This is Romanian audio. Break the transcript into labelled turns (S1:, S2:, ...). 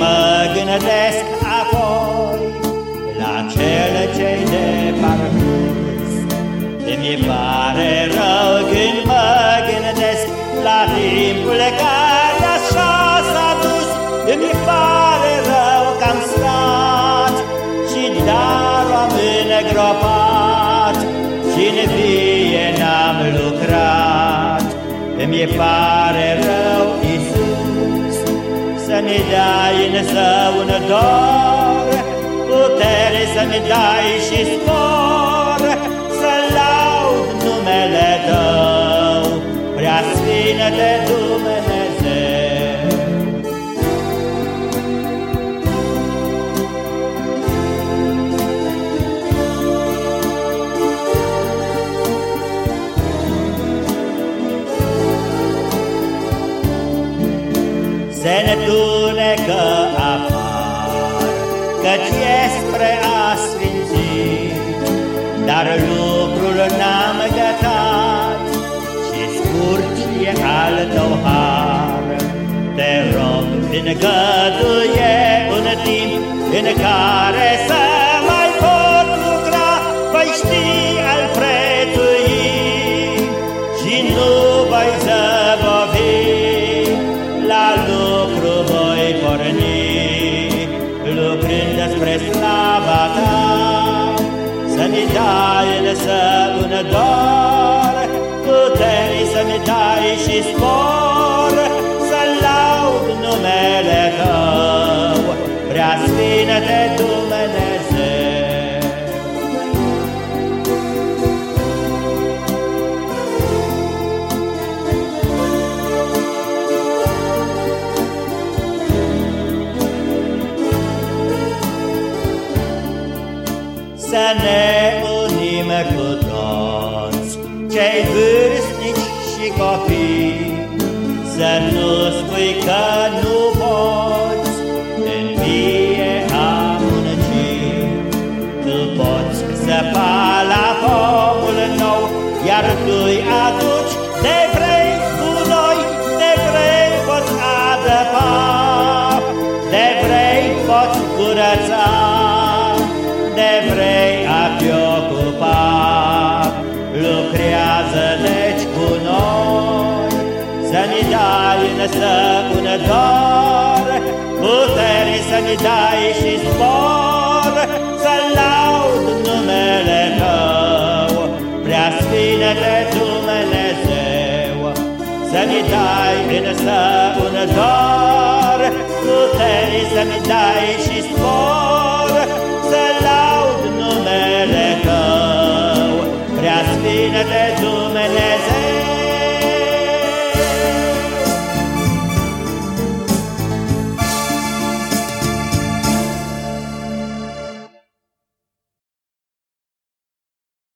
S1: mă gândesc apoi La cel ce de parcurs. Mi pare rău când mă gândesc La timpul care așa s-a dus. Mi pare rău că am stat Și darul am îngropat. Și în vie n-am lucrat. Mi pare rău, Iisus Să-mi dai însă un dor Putere să-mi dai și spor Să laud numele Tău Prea Sfinte Dumnezeu Se netunecă apar Căci e spre a sfințit Dar lucrul n-am gătat Și scurt e al tău har. Te rog, îngăduie un timp În care să spre slava ta? Să-mi dai însă un dor Puteri să-mi dai și spor. Să laud numele Tău Prea Sfinte Dumnezeu Să ne unim cu toți Cei vârstnici și copii. Să nu spui că nu poți În vie a munci Tu poți săpa la pomul nou Iar tu-i aduci de vrei cu noi De vrei poți adăpa De vrei poți curăța bună stăpânător, puteri să-mi dai și spor, să laud numele tău, prea sfinete Dumnezeu, să-mi dai în stăpânător, puteri să-mi dai și spor, să laud numele tău, prea sfinete Dumnezeu.